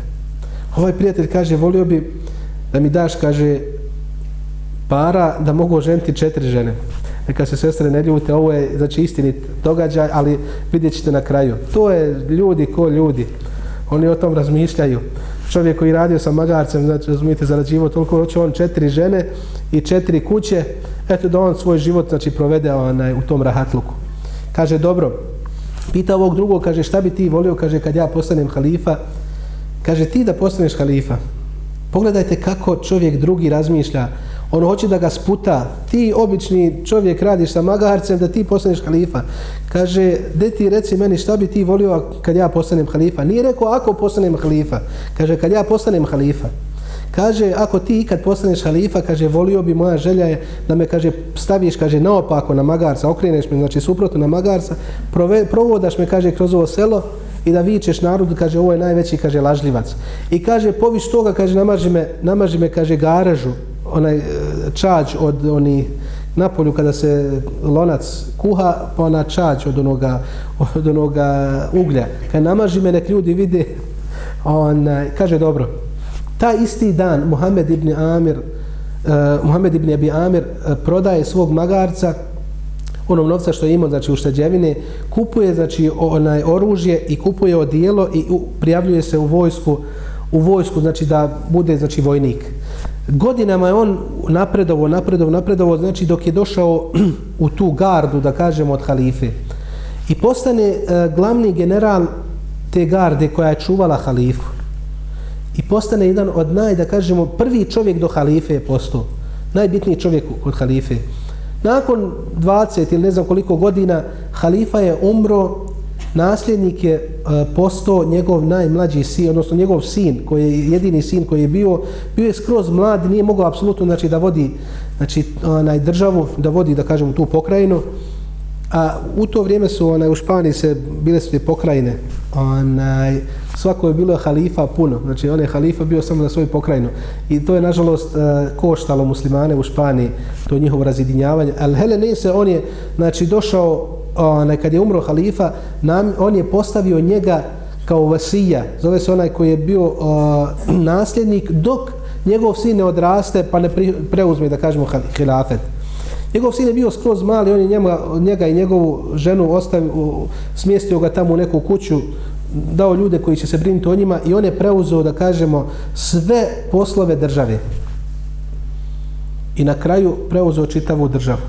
Ovaj prijatelj kaže, volio bi da mi daš, kaže, para da mogu oženiti četiri žene. Neka se sestre ne ljute, ovo je, znači, istinit događaj, ali vidjet ćete na kraju. To je ljudi ko ljudi. Oni o tom razmišljaju čovjek koji radio sa magarcem, znači razumijete, zarađivo toliko, hoće on četiri žene i četiri kuće, eto da on svoj život znači provede onaj, u tom rahatluku. Kaže, dobro, pita ovog drugog, kaže, šta bi ti volio, kaže, kad ja postanem halifa, kaže, ti da postaneš halifa, pogledajte kako čovjek drugi razmišlja, on hoće da ga sputa, ti obični čovjek radiš sa magarcem da ti postaneš halifa. Kaže, de ti reci meni šta bi ti volio kad ja postanem halifa. Nije rekao ako postanem halifa. Kaže, kad ja postanem halifa. Kaže, ako ti ikad postaneš halifa, kaže, volio bi moja želja je da me, kaže, staviš, kaže, naopako na magarca, okreneš me, znači, suprotno na magarca, prove, provodaš me, kaže, kroz ovo selo i da vičeš narodu, kaže, ovo je najveći, kaže, lažljivac. I kaže, poviš toga, kaže, namaži me, namaži me, kaže, garažu, onaj e, čađ od oni na polju kada se lonac kuha pa ona čađ od onoga od onoga uglja kad namaži me nek ljudi vide onaj, kaže dobro ta isti dan Muhammed ibn Amir uh, Muhammed ibn Abi Amir uh, prodaje svog magarca onom novca što je imao znači u štađevine kupuje znači onaj oružje i kupuje odijelo i u, prijavljuje se u vojsku u vojsku znači da bude znači vojnik godinama je on napredovo, napredovo, napredovo, znači dok je došao u tu gardu, da kažemo, od halife. I postane uh, glavni general te garde koja je čuvala halifu. I postane jedan od naj, da kažemo, prvi čovjek do halife je postao. Najbitniji čovjek kod halife. Nakon 20 ili ne znam koliko godina, halifa je umro nasljednik je e, postao njegov najmlađi sin, odnosno njegov sin, koji je jedini sin koji je bio, bio je skroz mlad, nije mogao apsolutno znači, da vodi znači, onaj, državu, da vodi, da kažemo, tu pokrajinu. A u to vrijeme su onaj, u Španiji se bile su te pokrajine. Onaj, svako je bilo halifa puno. Znači, on je halifa bio samo za svoju pokrajinu. I to je, nažalost, e, koštalo muslimane u Španiji, to njihovo razjedinjavanje. Ali Helenese, on je znači, došao onaj, kad je umro halifa, nam, on je postavio njega kao vasija, zove se onaj koji je bio o, nasljednik, dok njegov sin ne odraste pa ne pri, preuzme, da kažemo, hilafet. Njegov sin je bio skroz mali, on je njema, njega i njegovu ženu ostavio, smjestio ga tamo u neku kuću, dao ljude koji će se brinuti o njima i on je preuzeo, da kažemo, sve poslove države. I na kraju preuzeo čitavu državu.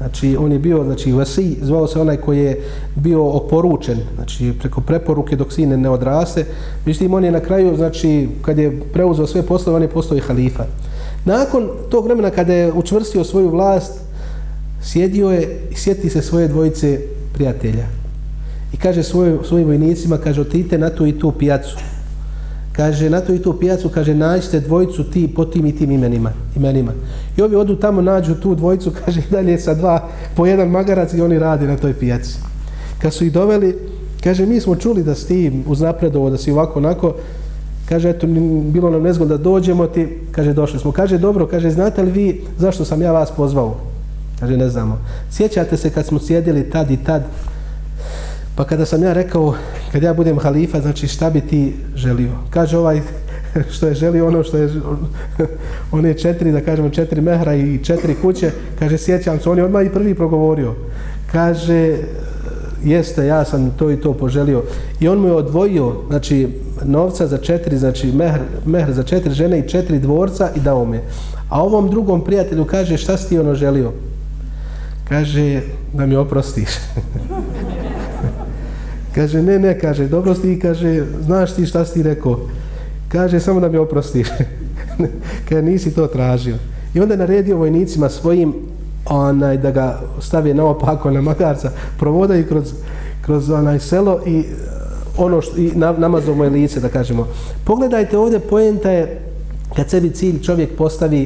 Znači, on je bio, znači, Vasi, zvao se onaj koji je bio oporučen, znači, preko preporuke dok sine ne odraste. Međutim, on je na kraju, znači, kad je preuzeo sve poslove, on je postao i halifa. Nakon tog vremena, kada je učvrstio svoju vlast, sjedio je i sjeti se svoje dvojice prijatelja. I kaže svoj, svojim vojnicima, kaže, otite na tu i tu pijacu kaže, na tu i tu pijacu, kaže, nađite dvojicu ti po tim i tim imenima. imenima. I ovi odu tamo, nađu tu dvojicu, kaže, dalje sa dva, po jedan magarac i oni radi na toj pijaci. Kad su ih doveli, kaže, mi smo čuli da si ti uznapredovo, da si ovako, onako, kaže, eto, bilo nam nezgodno da dođemo ti, kaže, došli smo. Kaže, dobro, kaže, znate li vi zašto sam ja vas pozvao? Kaže, ne znamo. Sjećate se kad smo sjedili tad i tad, Pa kada sam ja rekao, kad ja budem halifa, znači šta bi ti želio? Kaže ovaj što je želio ono što je on je četiri, da kažemo četiri mehra i četiri kuće, kaže sjećam se, on je odmah i prvi progovorio. Kaže, jeste, ja sam to i to poželio. I on mu je odvojio, znači, novca za četiri, znači, mehr, mehr za četiri žene i četiri dvorca i dao me. A ovom drugom prijatelju kaže, šta si ti ono želio? Kaže, da mi oprostiš. Kaže, ne, ne, kaže, dobro si, kaže, znaš ti šta si ti rekao? kaže samo da mi oprostiš. kaže nisi to tražio. I onda je naredio vojnicima svojim onaj, da ga stave naopako na magarca, provodaju kroz, kroz onaj selo i eh, ono što, i namazao moje lice, da kažemo. Pogledajte ovdje, poenta je kad sebi cilj čovjek postavi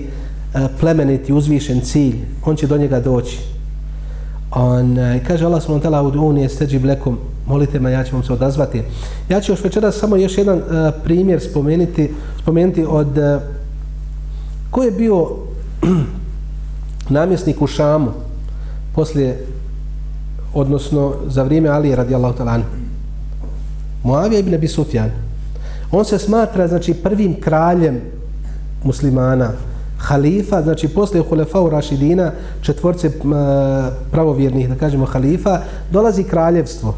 eh, plemeniti, uzvišen cilj, on će do njega doći. On, eh, kaže Allah smo tela u unije steđi blekom, molite me, ja ću vam se odazvati. Ja ću još večeras samo još jedan uh, primjer spomenuti, spomenuti od uh, ko je bio namjesnik u Šamu poslije odnosno za vrijeme Ali radijallahu ta'ala Muavija ibn Abi Sufjan. On se smatra znači prvim kraljem muslimana, halifa, znači posle Hulefa u Rašidina, četvorce e, pravovjernih, da kažemo halifa, dolazi kraljevstvo.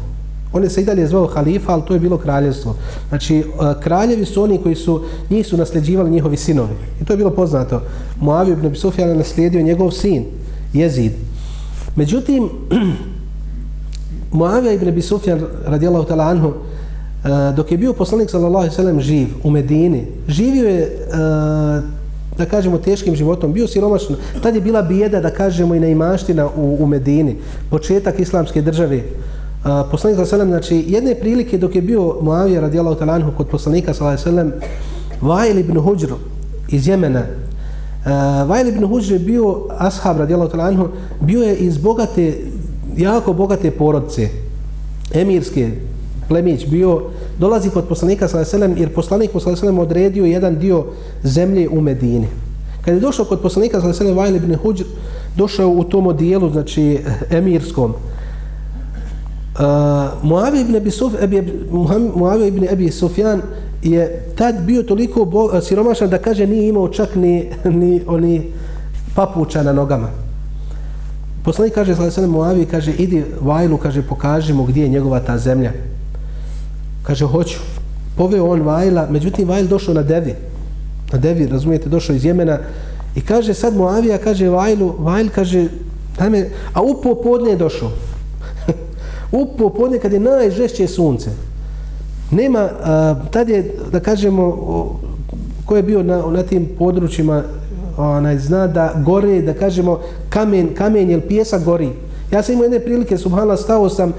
On je se i dalje zvao halifa, ali to je bilo kraljevstvo. Znači, e, kraljevi su oni koji su, njih su nasljeđivali njihovi sinovi. I to je bilo poznato. Muavi ibn Abi Sufjan je naslijedio njegov sin, Jezid. Međutim, Muavija ibn Abi Sufjan, radijallahu ta'la anhu, e, dok je bio poslanik sallallahu alejhi ve sellem živ u Medini, živio je e, da kažemo teškim životom, bio siromašan. Tad je bila bijeda da kažemo i neimaština u, u Medini, početak islamske države. A, poslanik sallallahu alejhi znači jedne prilike dok je bio Muavija radijallahu ta'ala anhu kod poslanika sallallahu alejhi ve sellem Vail ibn Hujr iz Jemena. Uh, Vajl ibn Hujr je bio ashab radijallahu ta'ala anhu, bio je iz bogate, jako bogate porodice, emirske, plemić bio, dolazi kod poslanika sallallahu jer poslanik sallallahu odredio jedan dio zemlje u Medini. Kad je došao kod poslanika sallallahu alejhi ve sellem ibn Hujr, došao u tom dijelu, znači emirskom. Uh, Uh, Muavi ibn Abi Suf, Muavi ibn Abi Sufjan je tad bio toliko eh, siromašan da kaže nije imao čak ni, ni oni papuča na nogama. Poslanik kaže, sallallahu Muavi, kaže, idi Vajlu, kaže, pokaži mu gdje je njegova ta zemlja. Kaže, hoću. Poveo on Vajla, međutim Vajl došao na devi. Na devi, razumijete, došao iz Jemena. I kaže, sad Muavija, kaže Vajlu, Vajl kaže, daj me, a u popodne je došao u popodne kad je najžešće sunce. Nema, a, tad je, da kažemo, ko je bio na, na tim područjima, onaj, zna da gore, da kažemo, kamen, kamen jel pjesa gori. Ja sam imao jedne prilike, subhanallah, stao sam, e,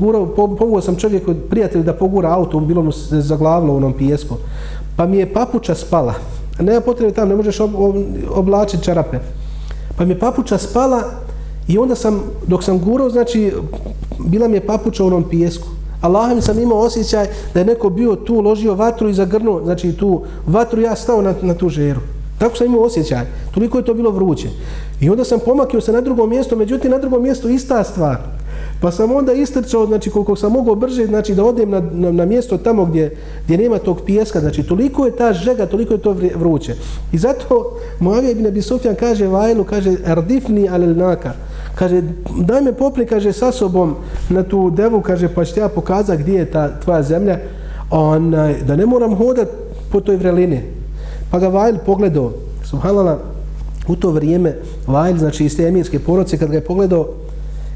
gurao, pomogao sam čovjeku, prijatelju, da pogura auto, bilo mu se zaglavilo u onom pijesku. Pa mi je papuča spala. Nema potrebe tamo, ne možeš ob, ob, oblačiti čarape. Pa mi je papuča spala i onda sam, dok sam gurao, znači, bila mi je papuča u onom pijesku. Allah mi sam imao osjećaj da je neko bio tu, ložio vatru i zagrnuo, znači tu vatru ja stao na, na tu žeru. Tako sam imao osjećaj. Toliko je to bilo vruće. I onda sam pomakio se na drugo mjesto, međutim na drugom mjestu ista stvar. Pa sam onda istrčao, znači koliko sam mogao brže, znači da odem na, na, na mjesto tamo gdje, gdje nema tog pijeska, znači toliko je ta žega, toliko je to vruće. I zato Moavija ibn Abi Sufjan kaže Vajlu, kaže ardifni alel naka, kaže daj me popri, kaže sa sobom na tu devu, kaže pa ću ja pokazati gdje je ta tvoja zemlja, onaj, da ne moram hodat po toj vrelini. Pa ga Vajl pogledao, subhanallah, u to vrijeme Vajl, znači iz te emirske poroce, kad ga je pogledao,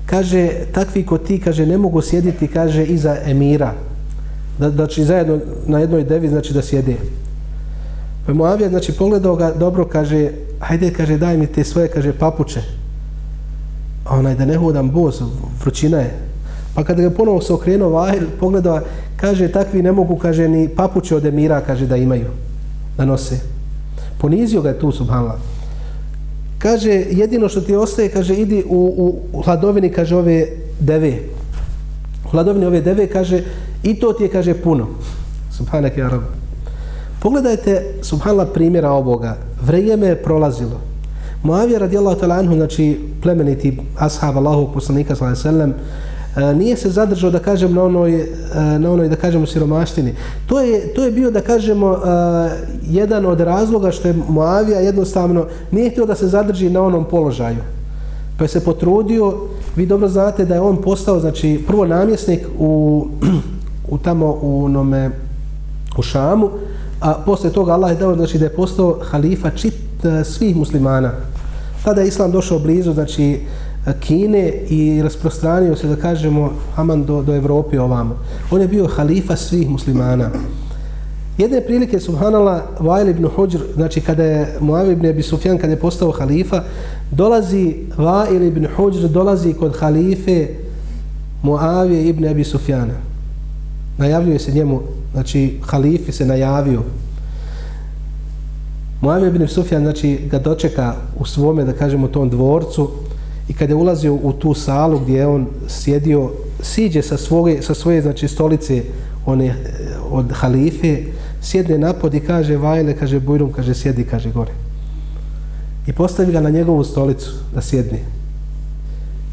kaže, takvi ko ti, kaže, ne mogu sjediti, kaže, iza emira. Da, znači, zajedno na jednoj devi, znači, da sjede. Pa Moavija, znači, pogledao ga, dobro, kaže, hajde, kaže, daj mi te svoje, kaže, papuče. Onaj, da ne hodam bos, vrućina je. Pa kada ga ponovo se okrenuo Vajl, pogledao, kaže, takvi ne mogu, kaže, ni papuče od emira, kaže, da imaju, da nose. Ponizio ga je tu, subhanallah. Kaže jedino što ti ostaje kaže idi u, u, u hladovini kaže ove deve. U hladovini ove deve kaže i to ti je kaže puno. Subhanak ja rab pogledajte subhanallah primjera ovoga. Vrijeme je prolazilo. Muavija radijallahu ta'ala anhu znači plemeniti ashab Allahovog poslanika sallallahu alejhi ve sellem, nije se zadržao da kažem na onoj, e, na onoj da kažemo siromaštini. To je, to je bio da kažemo e, jedan od razloga što je Muavija jednostavno nije htio da se zadrži na onom položaju. Pa je se potrudio, vi dobro znate da je on postao znači prvo namjesnik u, u tamo u nome u Šamu, a posle toga Allah je dao znači da je postao halifa čit e, svih muslimana. Tada je Islam došao blizu, znači Kine i rasprostranio se, da kažemo, aman do, do Evrope ovamo. On je bio halifa svih muslimana. Jedne prilike, subhanala, Vajl ibn Hođr, znači kada je Muav ibn Abi Sufjan, kada je postao halifa, dolazi Vajl ibn Hođr, dolazi kod halife Muavije ibn Abi Sufjana. Najavljuje se njemu, znači halifi se najavio. Muavije ibn Sufjan, znači ga dočeka u svome, da kažemo, tom dvorcu i kada je ulazio u tu salu gdje je on sjedio, siđe sa svoje, sa svoje znači, stolice one, eh, od halife, sjedne napod i kaže Vajle, kaže Bujrum, kaže sjedi, kaže gore. I postavi ga na njegovu stolicu da sjedne.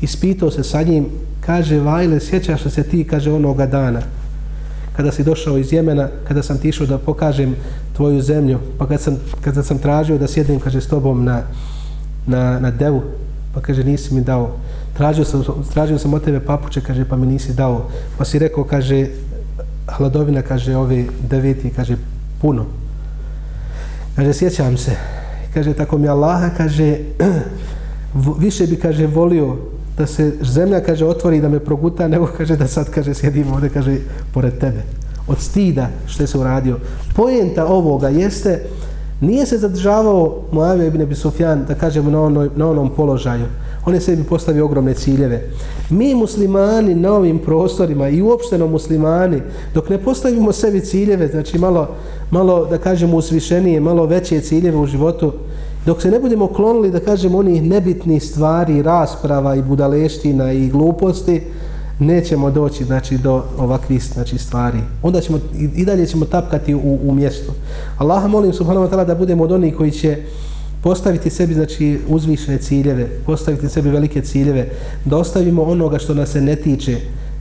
Ispitao se sa njim, kaže Vajle, sjećaš se ti, kaže onoga dana, kada si došao iz Jemena, kada sam ti išao da pokažem tvoju zemlju, pa kad sam, kad sam tražio da sjedim, kaže, s tobom na, na, na devu, pa kaže, nisi mi dao. Tražio sam, tražio sam od tebe papuče, kaže, pa mi nisi dao. Pa si rekao, kaže, hladovina, kaže, ove deveti, kaže, puno. Kaže, sjećam se. Kaže, tako mi Allaha, kaže, više bi, kaže, volio da se zemlja, kaže, otvori da me proguta, nego, kaže, da sad, kaže, sjedim ovdje, kaže, pored tebe. Od stida što se uradio. Pojenta ovoga jeste, nije se zadržavao Moavio ibn Abi Sufjan, da kažemo, na, onoj, na onom položaju on je sebi postavio ogromne ciljeve. Mi muslimani na ovim prostorima i uopšteno muslimani, dok ne postavimo sebi ciljeve, znači malo, malo da kažemo usvišenije, malo veće ciljeve u životu, dok se ne budemo klonili da kažemo onih nebitnih stvari, rasprava i budaleština i gluposti, nećemo doći znači do ovakvih znači stvari. Onda ćemo i dalje ćemo tapkati u, u mjestu. Allaha molim subhanahu wa ta'ala da budemo od onih koji će postaviti sebi znači uzvišene ciljeve, postaviti sebi velike ciljeve, da ostavimo onoga što nas se ne tiče.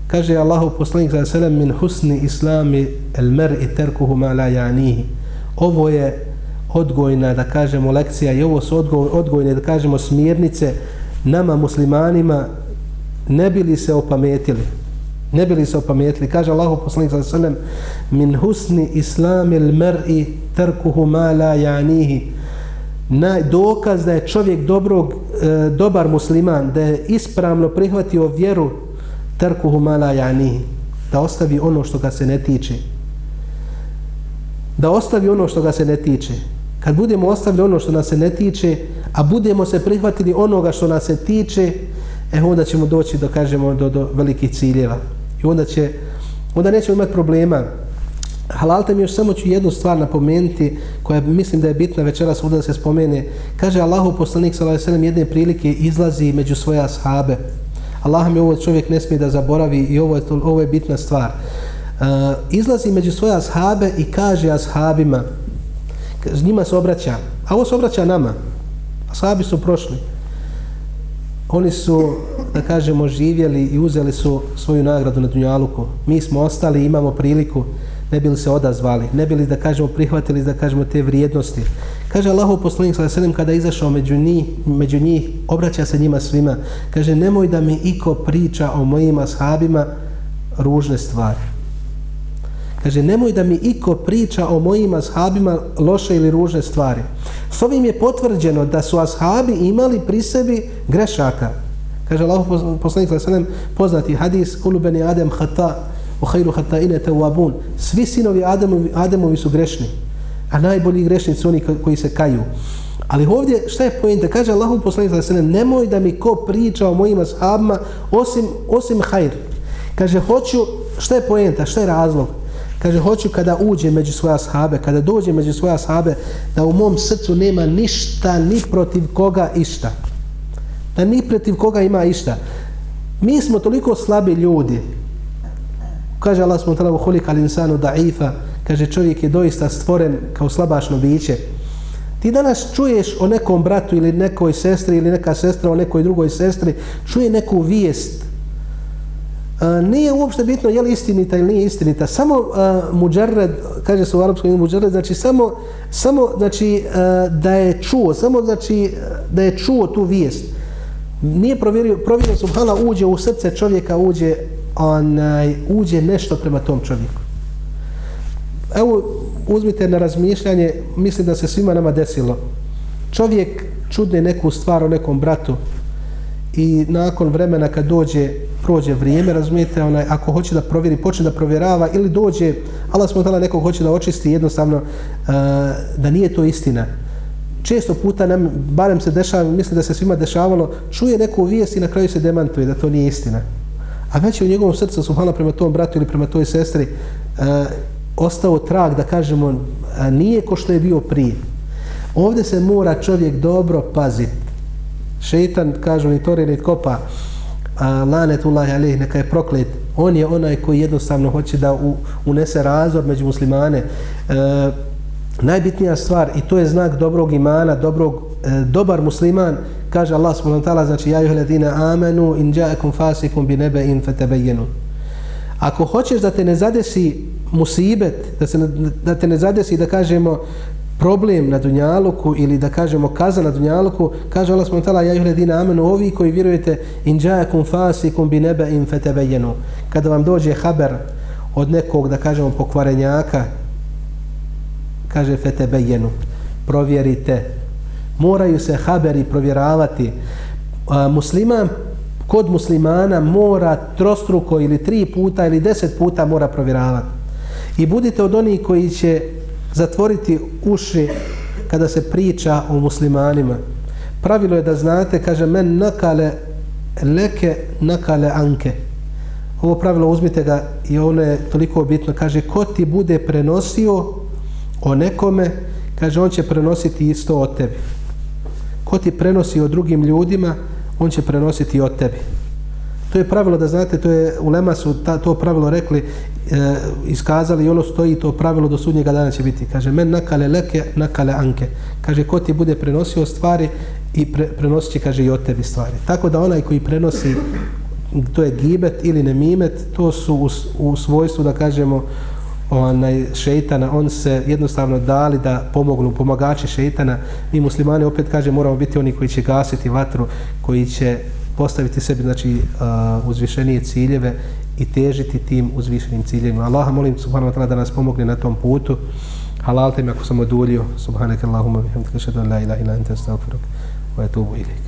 Kaže Allahu poslanik sallallahu alejhi ve sellem min husni islami al mar'i tarkuhu ma la yanihi. Ovo je odgojna, da kažemo, lekcija i ovo su odgojne, da kažemo, smjernice nama muslimanima ne bili se opametili. Ne bili se opametili. Kaže Allahu poslanik sallallahu alejhi ve sellem min husni islamil mar'i tarkuhu ma la yanihi na dokaz da je čovjek dobrog, e, dobar musliman, da je ispravno prihvatio vjeru tarkuhu ma la yanihi da ostavi ono što ga se ne tiče. Da ostavi ono što ga se ne tiče. Kad budemo ostavili ono što nas se ne tiče, a budemo se prihvatili onoga što nas se tiče, e onda ćemo doći do, kažemo, do, do velikih ciljeva. I onda, će, onda nećemo imati problema Halalte mi još samo ću jednu stvar napomenuti koja mislim da je bitna večeras ovdje da se spomene. Kaže Allahu poslanik sallallahu alejhi ve jedne prilike izlazi među svoje ashabe. Allah mi ovo čovjek ne smije da zaboravi i ovo je, to, ovo je bitna stvar. Uh, izlazi među svoje ashabe i kaže ashabima, njima se obraća, a ovo se obraća nama. Ashabi su prošli. Oni su, da kažemo, živjeli i uzeli su svoju nagradu na Dunjaluku. Mi smo ostali i imamo priliku ne bili se odazvali, ne bili da kažemo prihvatili da kažemo te vrijednosti. Kaže Allahu poslanik sallallahu alejhi kada izašao među njih, među njih, obraća se njima svima. Kaže nemoj da mi iko priča o mojim ashabima ružne stvari. Kaže nemoj da mi iko priča o mojim ashabima loše ili ružne stvari. S ovim je potvrđeno da su ashabi imali pri sebi grešaka. Kaže Allahu poslanik sa alejhi poznati hadis kullu Adem adam khata' u hajru hataine te uabun. Svi sinovi Ademovi, Ademovi su grešni, a najbolji grešnici su oni koji se kaju. Ali ovdje, šta je pojenta? Kaže Allahu poslanik za sene, nemoj da mi ko priča o mojim ashabima osim, osim hajr. Kaže, hoću, šta je pojenta? Šta je razlog? Kaže, hoću kada uđe među svoje ashabe, kada dođe među svoje ashabe, da u mom srcu nema ništa, ni protiv koga išta. Da ni protiv koga ima išta. Mi smo toliko slabi ljudi, kaže Allah smo tala uholika insanu da'ifa, kaže čovjek je doista stvoren kao slabašno biće. Ti danas čuješ o nekom bratu ili nekoj sestri ili neka sestra o nekoj drugoj sestri, čuje neku vijest. A, nije uopšte bitno je li istinita ili nije istinita. Samo uh, muđerred, kaže se u arapskom ime muđerred, znači samo, samo znači, uh, da je čuo, samo znači da je čuo tu vijest. Nije provjerio, provjerio subhala uđe u srce čovjeka, uđe onaj, uđe nešto prema tom čovjeku. Evo, uzmite na razmišljanje, mislim da se svima nama desilo. Čovjek čudne neku stvar o nekom bratu i nakon vremena kad dođe, prođe vrijeme, razumijete, onaj, ako hoće da provjeri, počne da provjerava ili dođe, Allah smo tala nekog hoće da očisti jednostavno uh, da nije to istina. Često puta nam, barem se dešava, mislim da se svima dešavalo, čuje neku vijest i na kraju se demantuje da to nije istina. A već je u njegovom srcu, subhala, prema tom bratu ili prema toj sestri, uh, ostao trag da kažemo, uh, nije ko što je bio prije. Ovdje se mora čovjek dobro paziti. Šeitan, kažu, ni tore, ni kopa, a lanetullahi alejhi neka je proklet. On je onaj koji jednostavno hoće da u, unese razor među muslimane. E, najbitnija stvar i to je znak dobrog imana dobrog e, dobar musliman kaže Allah subhanahu wa ta'ala znači ja yuhladina amanu in ja'akum fasikum bi naba'in fatabayyanu. Ako hoćeš da te ne zadesi musibet da se da te ne zadesi da kažemo problem na dunjaluku ili da kažemo kaza na dunjaluku, kaže Allah subhanahu wa ta'ala, ja ih amenu, ovi koji vjerujete, in džajakum fasikum bi nebe in fetebejenu. Kada vam dođe haber od nekog, da kažemo, pokvarenjaka, kaže fetebejenu, provjerite. Moraju se haberi provjeravati. A, musliman, kod muslimana mora trostruko ili tri puta ili deset puta mora provjeravati. I budite od onih koji će zatvoriti uši kada se priča o muslimanima. Pravilo je da znate, kaže, men nakale leke nakale anke. Ovo pravilo uzmite ga i ono je toliko bitno. Kaže, ko ti bude prenosio o nekome, kaže, on će prenositi isto od tebi. Ko ti prenosi o drugim ljudima, on će prenositi od tebi. To je pravilo da znate, to je ulema su ta, to pravilo rekli, e, iskazali i ono stoji to pravilo do sudnjega dana će biti. Kaže, men nakale leke, nakale anke. Kaže, ko ti bude prenosio stvari i pre, prenosit će, kaže, i od tebi stvari. Tako da onaj koji prenosi, to je gibet ili nemimet, to su u, u svojstvu, da kažemo, onaj šeitana, on se jednostavno dali da pomognu pomagači šeitana. Mi muslimani opet kaže moramo biti oni koji će gasiti vatru, koji će postaviti sebi znači uh, uzvišenije ciljeve i težiti tim uzvišenim ciljevima. Allaha molim subhanahu wa ta'ala da nas pomogne na tom putu. Halal te mi ako sam odulio. Subhanak Allahumma bihamdika ashhadu an la ilaha illa anta astaghfiruka wa atubu ilayk.